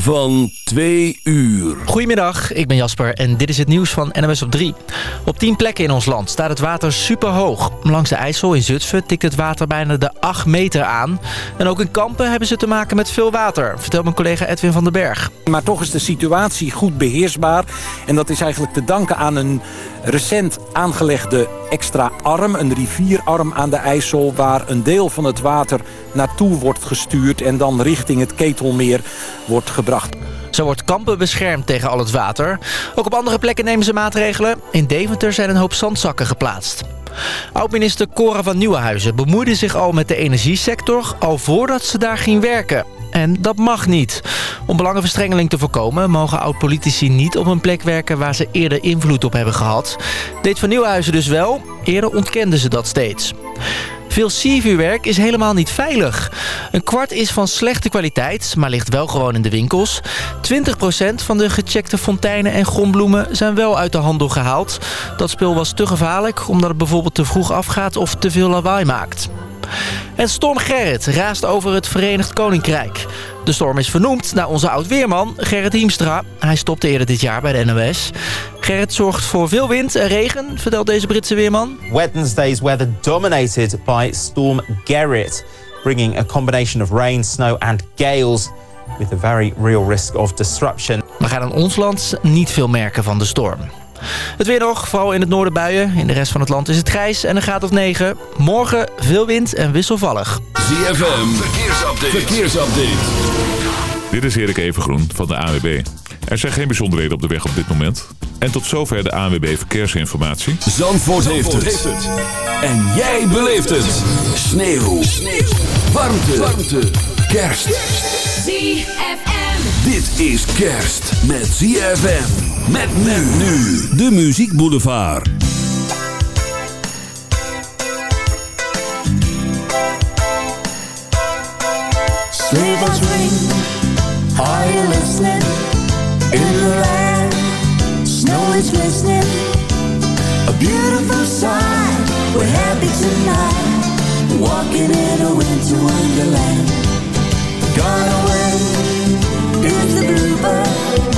van 2 uur. Goedemiddag, ik ben Jasper en dit is het nieuws van NOS op 3. Op 10 plekken in ons land staat het water superhoog. Langs de IJssel in Zutphen tikt het water bijna de 8 meter aan. En ook in Kampen hebben ze te maken met veel water, vertelt mijn collega Edwin van den Berg. Maar toch is de situatie goed beheersbaar. En dat is eigenlijk te danken aan een recent aangelegde extra arm. Een rivierarm aan de IJssel waar een deel van het water naartoe wordt gestuurd... en dan richting het Ketelmeer wordt Zo wordt Kampen beschermd tegen al het water. Ook op andere plekken nemen ze maatregelen. In Deventer zijn een hoop zandzakken geplaatst. Oud-minister Cora van Nieuwenhuizen bemoeide zich al met de energiesector... al voordat ze daar ging werken. En dat mag niet. Om belangenverstrengeling te voorkomen... mogen oud-politici niet op een plek werken... waar ze eerder invloed op hebben gehad. Deed Van Nieuwenhuizen dus wel. Eerder ontkenden ze dat steeds. Veel seavuurwerk is helemaal niet veilig. Een kwart is van slechte kwaliteit, maar ligt wel gewoon in de winkels. 20% van de gecheckte fonteinen en grondbloemen zijn wel uit de handel gehaald. Dat spul was te gevaarlijk omdat het bijvoorbeeld te vroeg afgaat of te veel lawaai maakt. En storm Gerrit raast over het Verenigd Koninkrijk. De storm is vernoemd naar onze oud-weerman Gerrit Hiemstra. Hij stopte eerder dit jaar bij de NOS. Gerrit zorgt voor veel wind en regen, vertelt deze Britse weerman. Wednesday's weather dominated by Storm Gerrit, bringing a combination of rain, snow and gales with a very real risk of disruption. We gaan in ons land niet veel merken van de storm. Het weer nog, vooral in het noorden buien. In de rest van het land is het grijs en een graad of 9. Morgen veel wind en wisselvallig. ZFM, verkeersupdate. verkeersupdate. Dit is Erik Evengroen van de AWB. Er zijn geen bijzonderheden op de weg op dit moment. En tot zover de ANWB Verkeersinformatie. Zandvoort, heeft, het. En jij beleeft het. Sneeuw. Sneeuw. Warmte. Warmte. Kerst. ZFM. Dit is kerst met ZFM. Met men nu. De Muziek Boulevard. Sleigh bells ring, are you listening? In the land, snow is glistening. A beautiful sight, we're happy tonight. Walking in a winter wonderland. Gone away is the bluebird.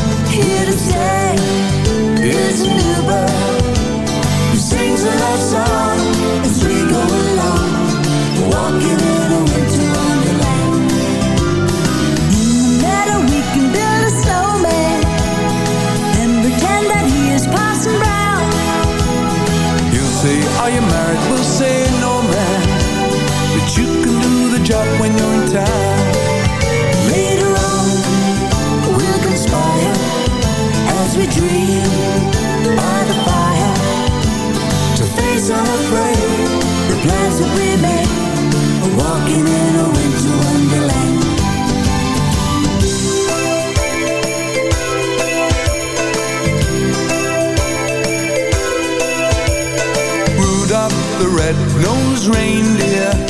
The when you're in town Later on, we'll conspire as we dream by the fire to face unafraid the plans that we made. Walking in a winter wonderland. Rudolph the red-nosed reindeer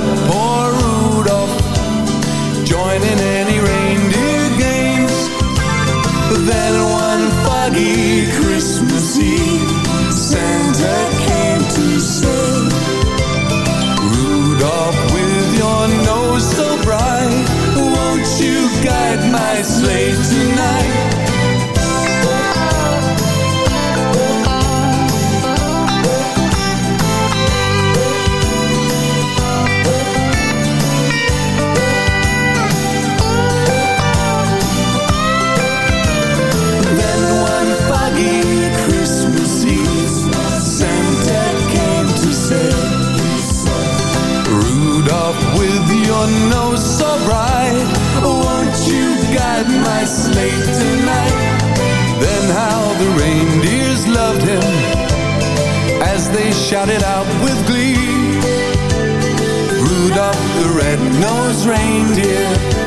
shouted out with glee. Rudolph the red-nosed reindeer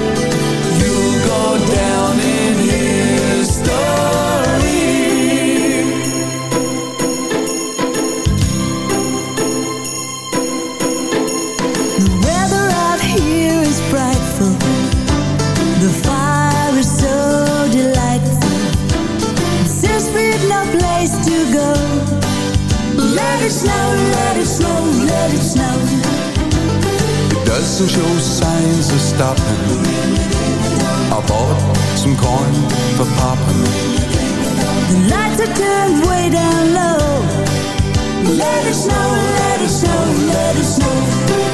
doesn't show signs of stopping. I bought some corn for popping. The lights are turned way down low. Let it snow, let it snow, let it snow.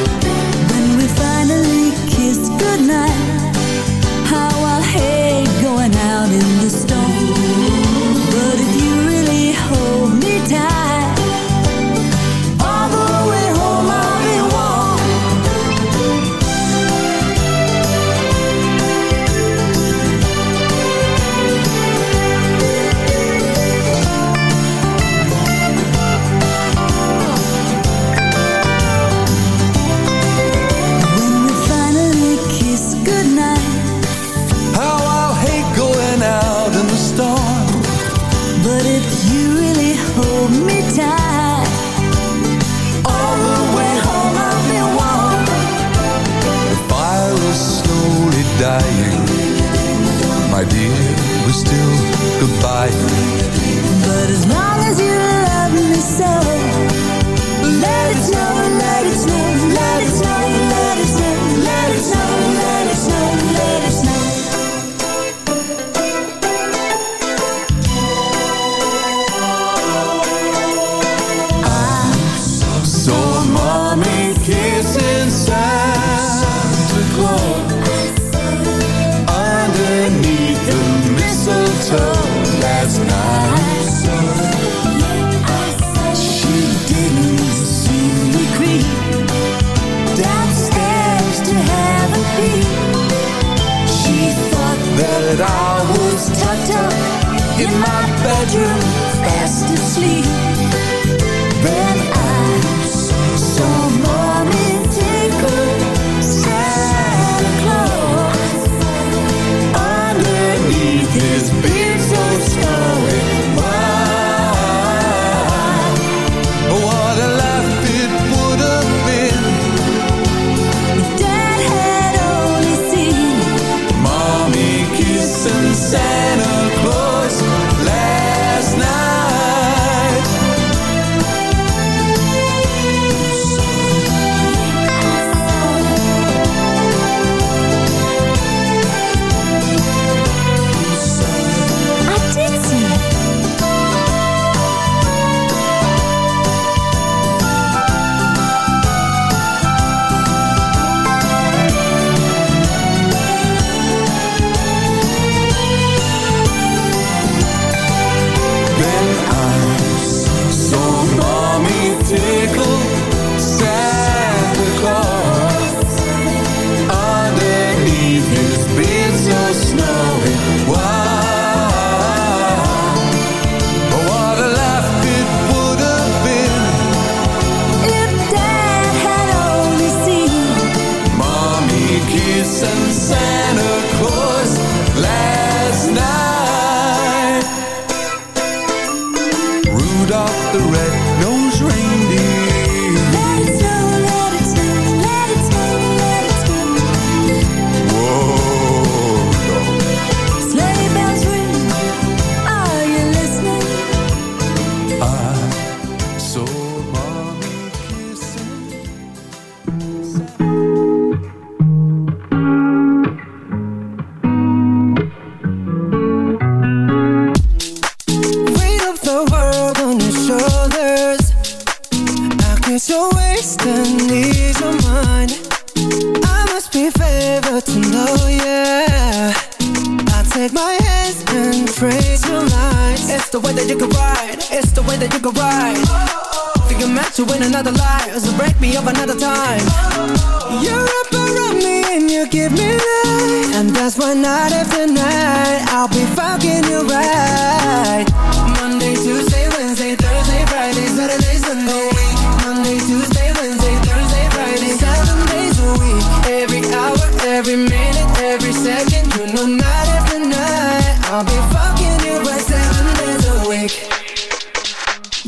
Your lines It's the way that you can ride. It's the way that you can ride. Think I'm meant to win another life. So break me up another time. You're up around me and you give me life. And that's why night after night I'll be fucking you right. Monday, Tuesday, Wednesday, Thursday, Friday, Saturday, Sunday. Monday, Tuesday, Wednesday, Thursday, Friday. Seven days a week. Every hour, every minute, every second. You know night after night I'll be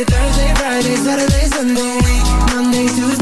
Thursday, Friday, Saturday, Sunday. Monday, Tuesday,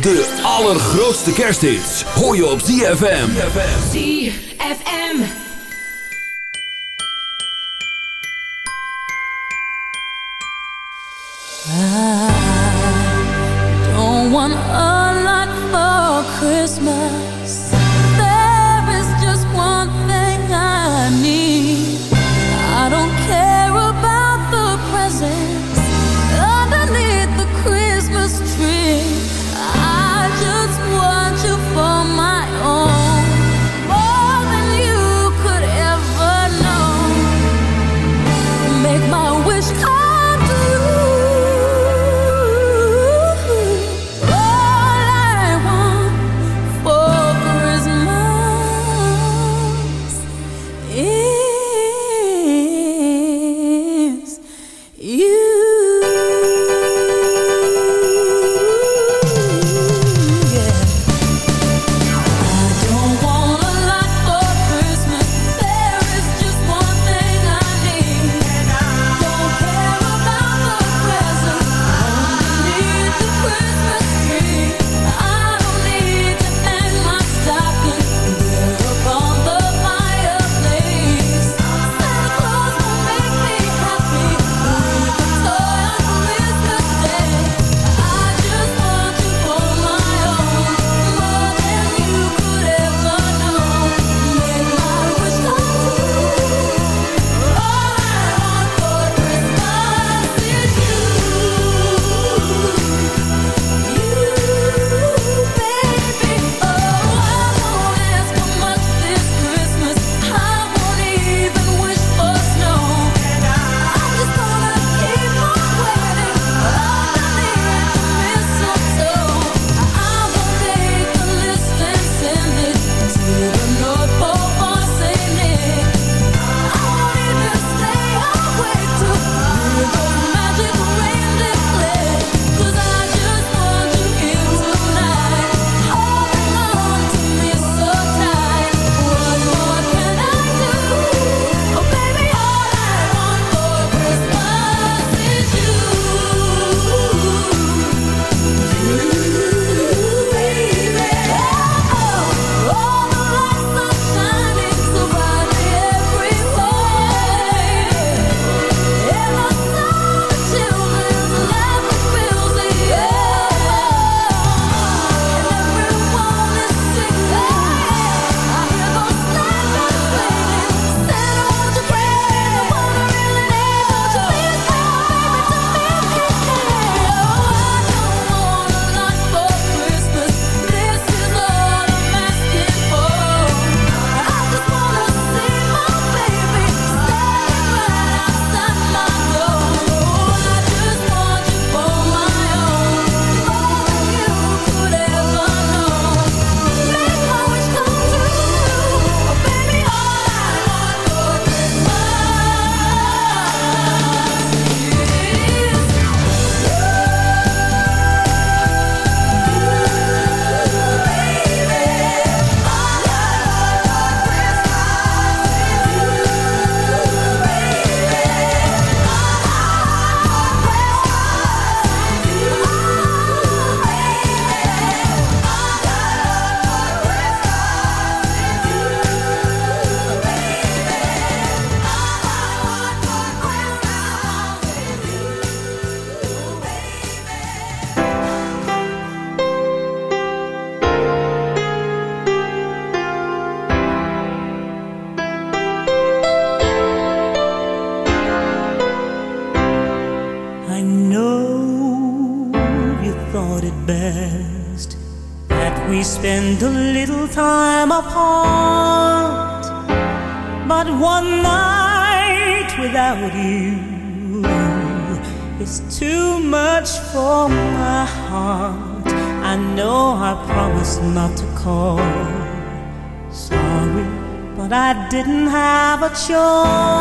De allergrootste kersthits hoor je op ZFM. ZFM. Don't want a lot for Christmas. 胸。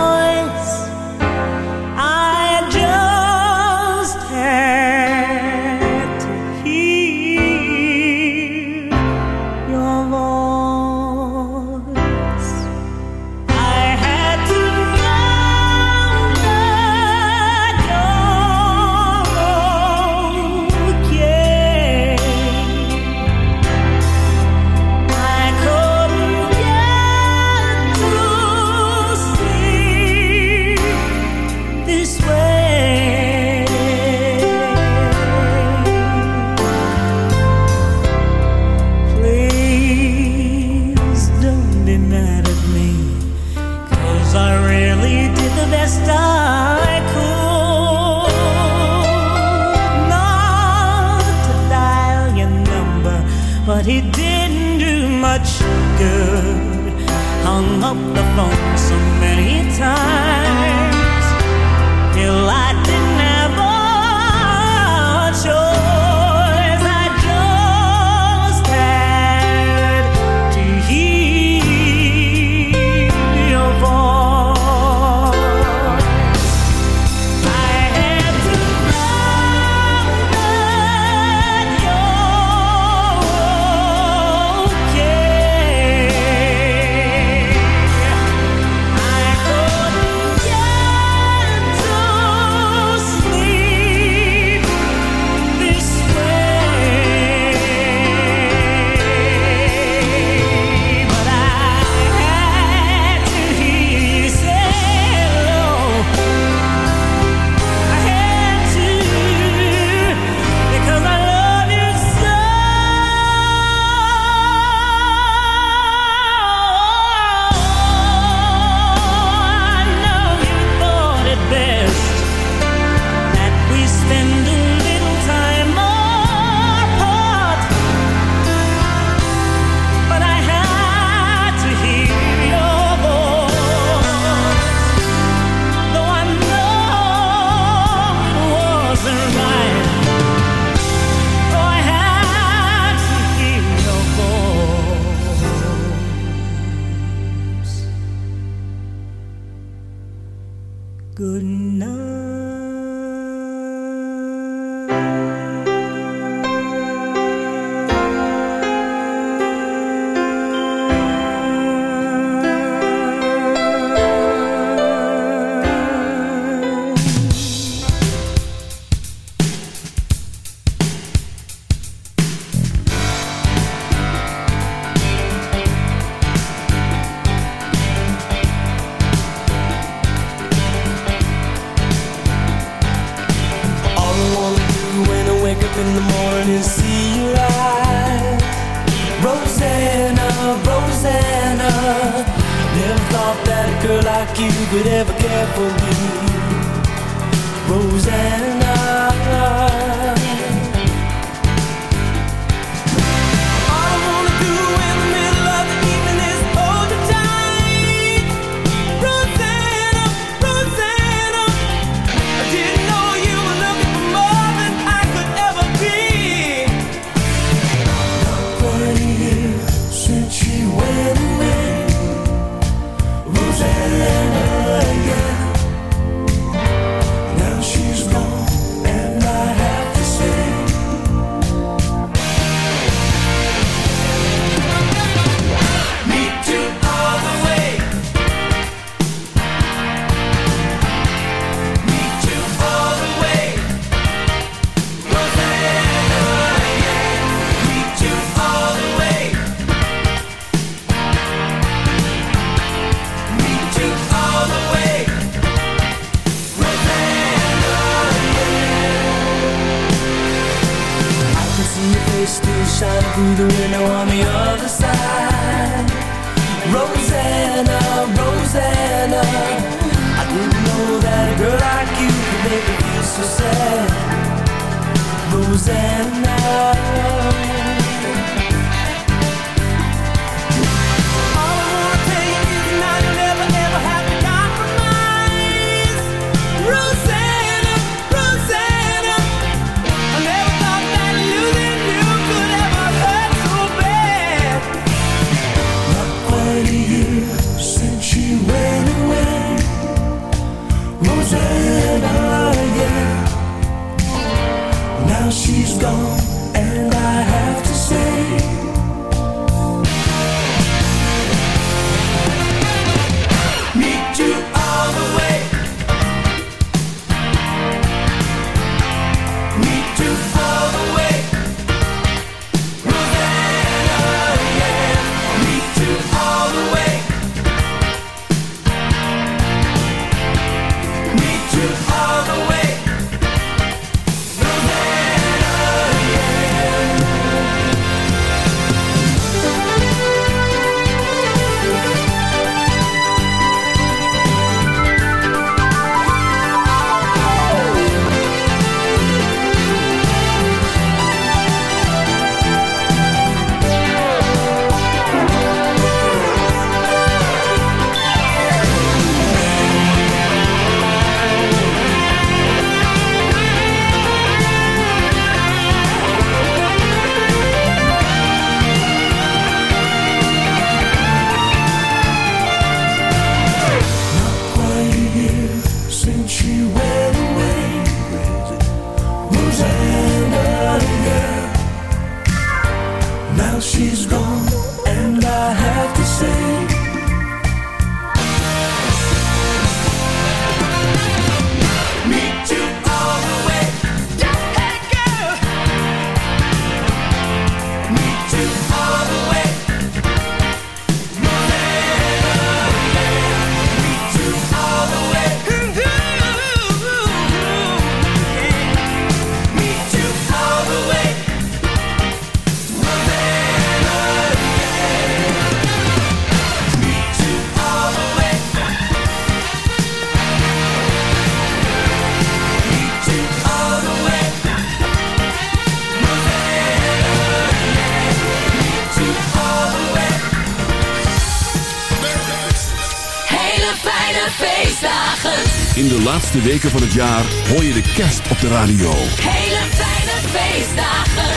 Laatste weken van het jaar hoor je de kerst op de radio. Hele fijne feestdagen.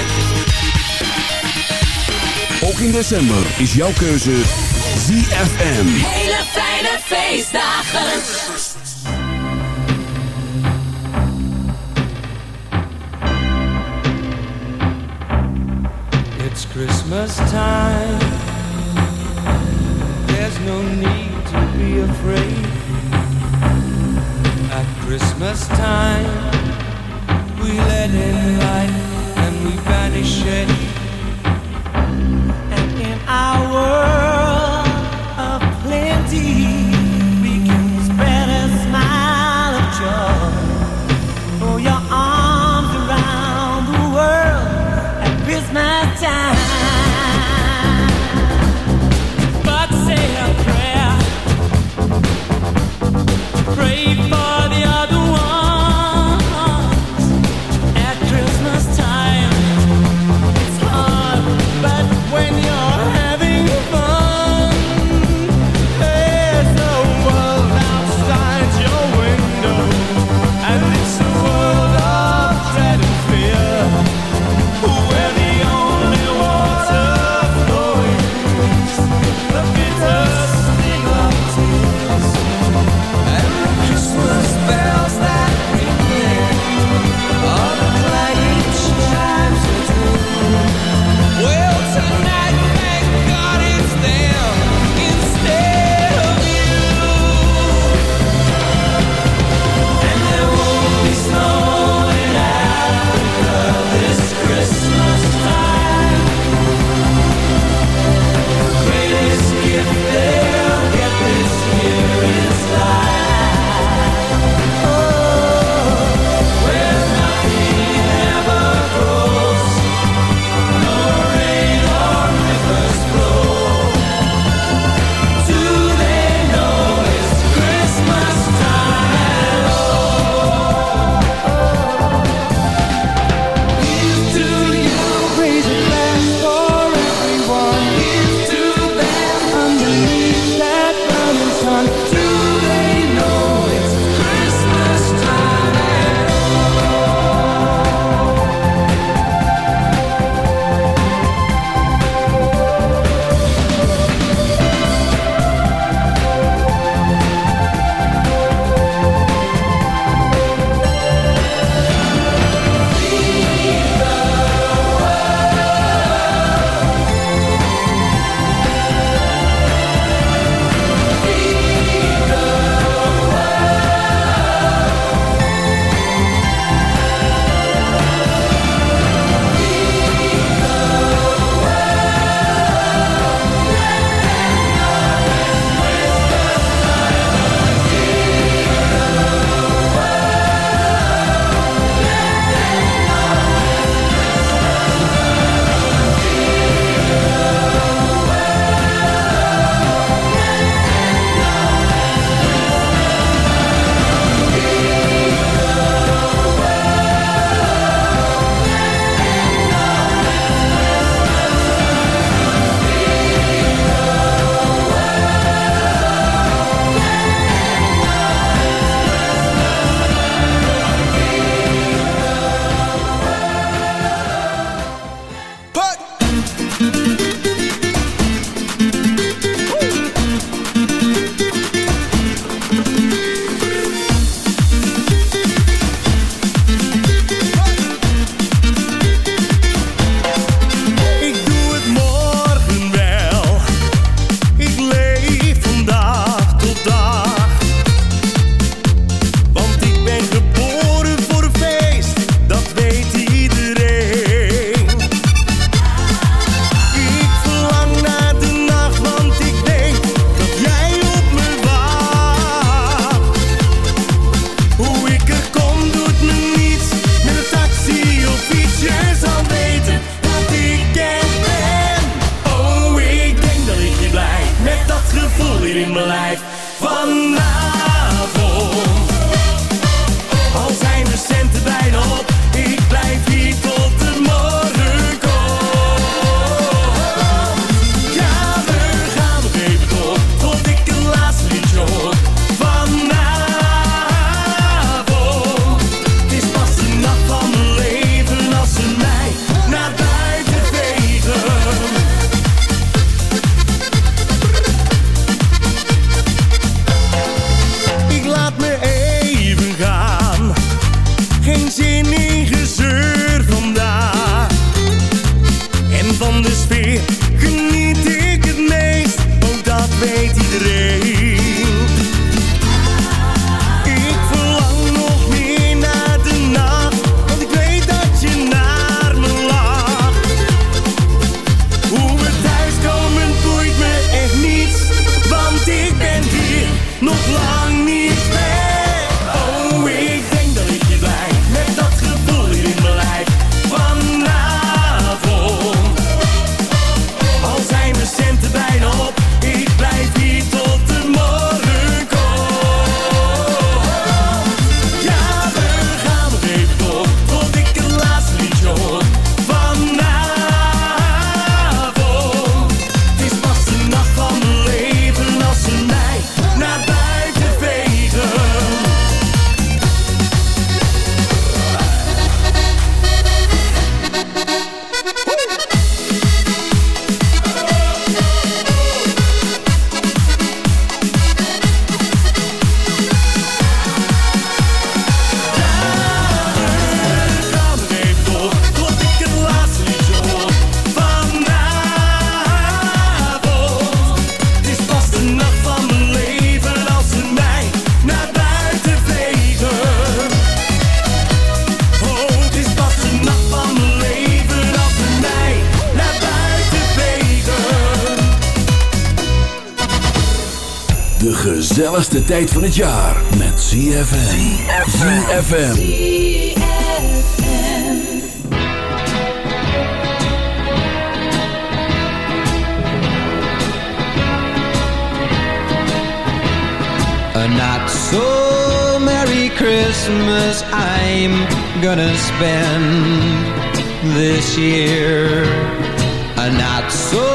Ook in december is jouw keuze ZFM. Hele fijne feestdagen. It's Christmas time. There's no need to be afraid. Christmas time, we let in light and we banish shade. Tijd van het jaar met ZFM. ZFM. A not so merry Christmas I'm gonna spend this year. A not so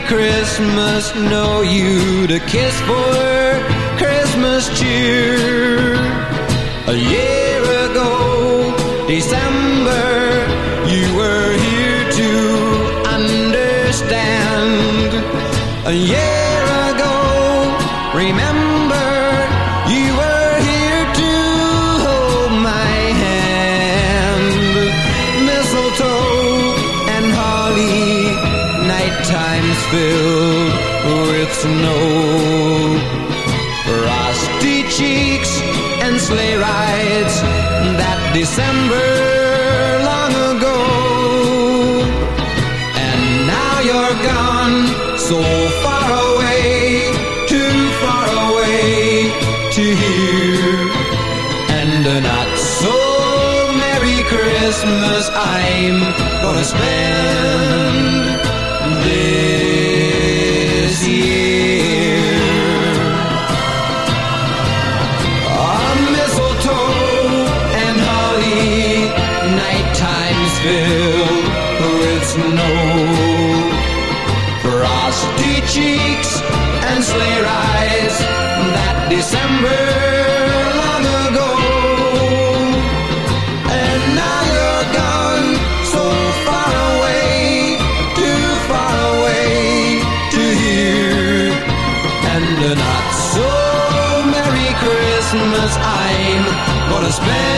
Christmas, no you to kiss for Christmas cheer. A year ago, December, you were here to understand. A year snow. Frosty cheeks and sleigh rides that December long ago. And now you're gone, so far away, too far away to hear. And a not so merry Christmas I'm gonna spend Christmas I'm gonna spend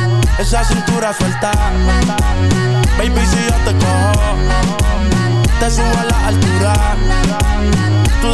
Esa cintura suelta. Baby, si yo te cojo, te subo a la altura. Tú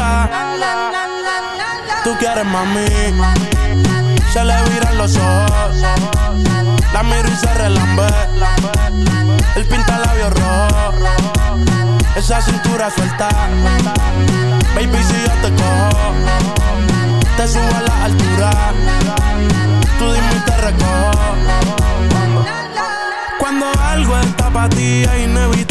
Tú quieres mami. Se le viran los ojos. La miro y se relambe. El pinta labios rojo. Esa cintura suelta. Baby, si yo te cojo, te subo a la altura. Tú dime y te recojo. Cuando algo está para ti es inevitable,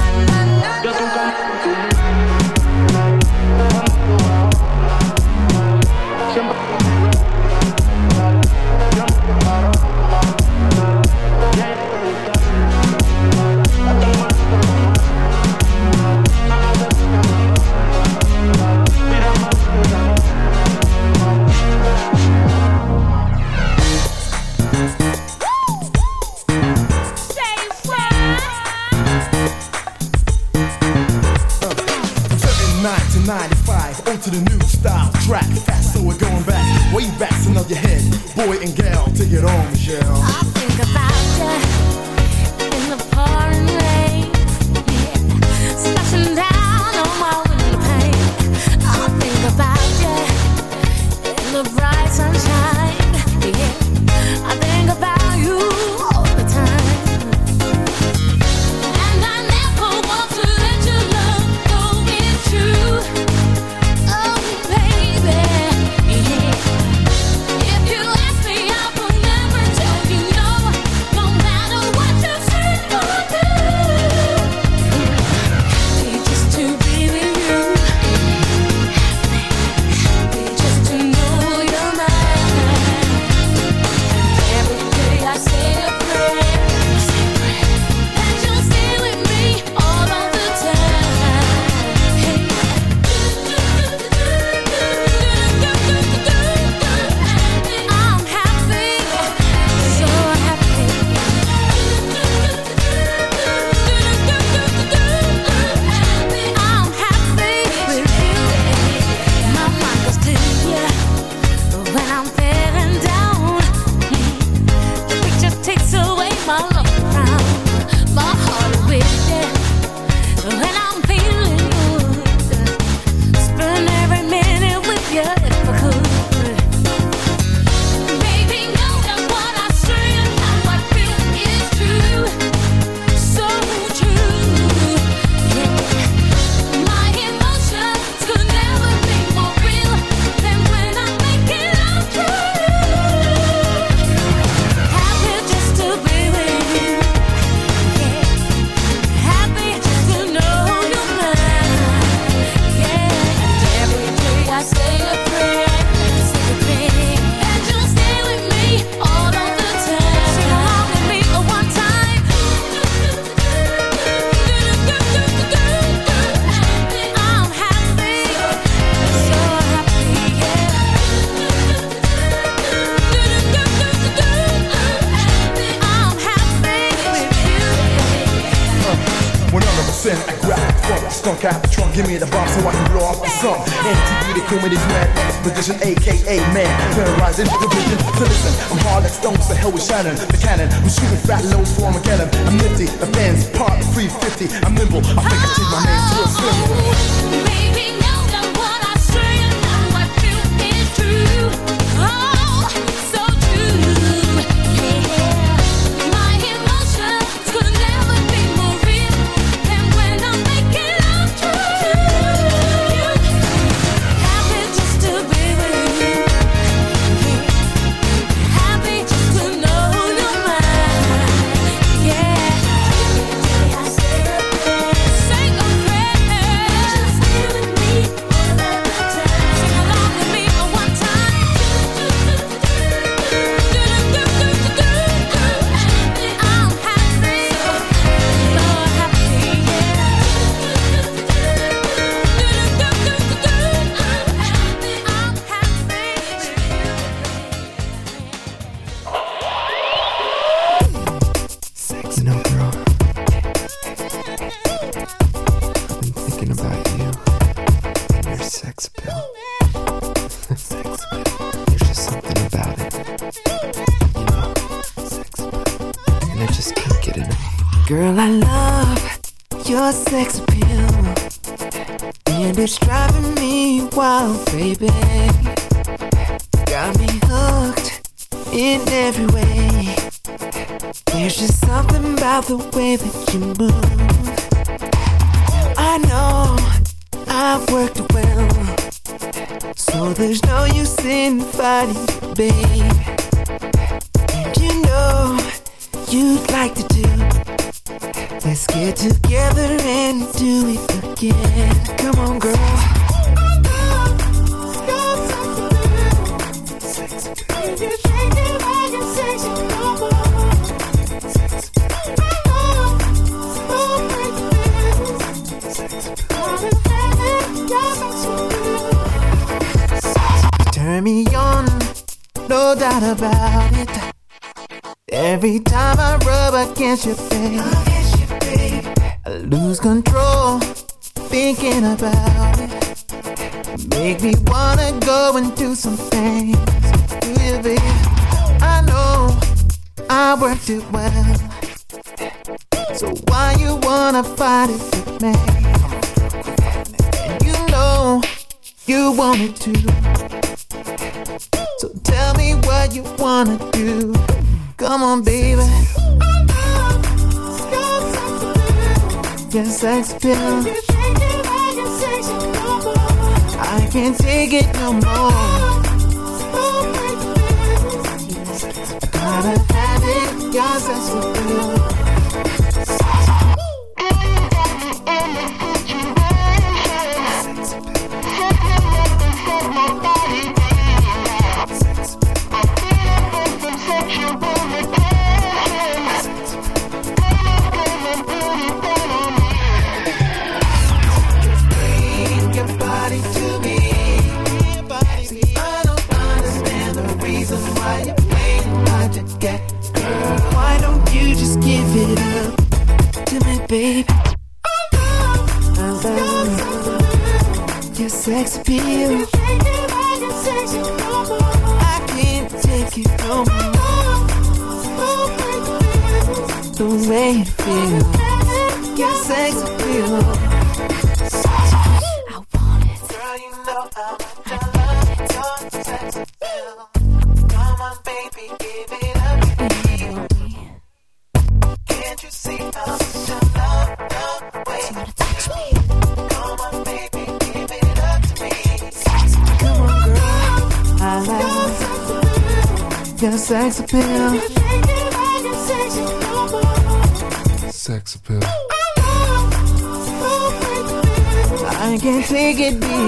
follow. do well. So why you wanna fight it with me? And you know you want it to. So tell me what you wanna do. Come on, baby. Your sex appeal. I can't take it no more. sense of baby. I love your sex appeal. I can't take it no more. The way it feels.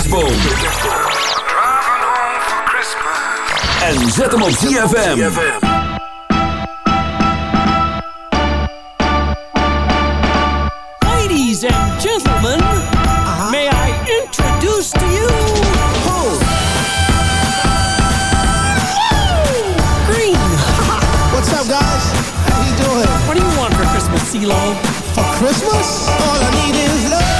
kerstboom. En zet hem op ZFM. Ladies and gentlemen, uh-huh. may I introduce to you... Whoa. Green. What's up, guys? How you doing? What do you want for Christmas, CeeLo? For Christmas? All I need is love.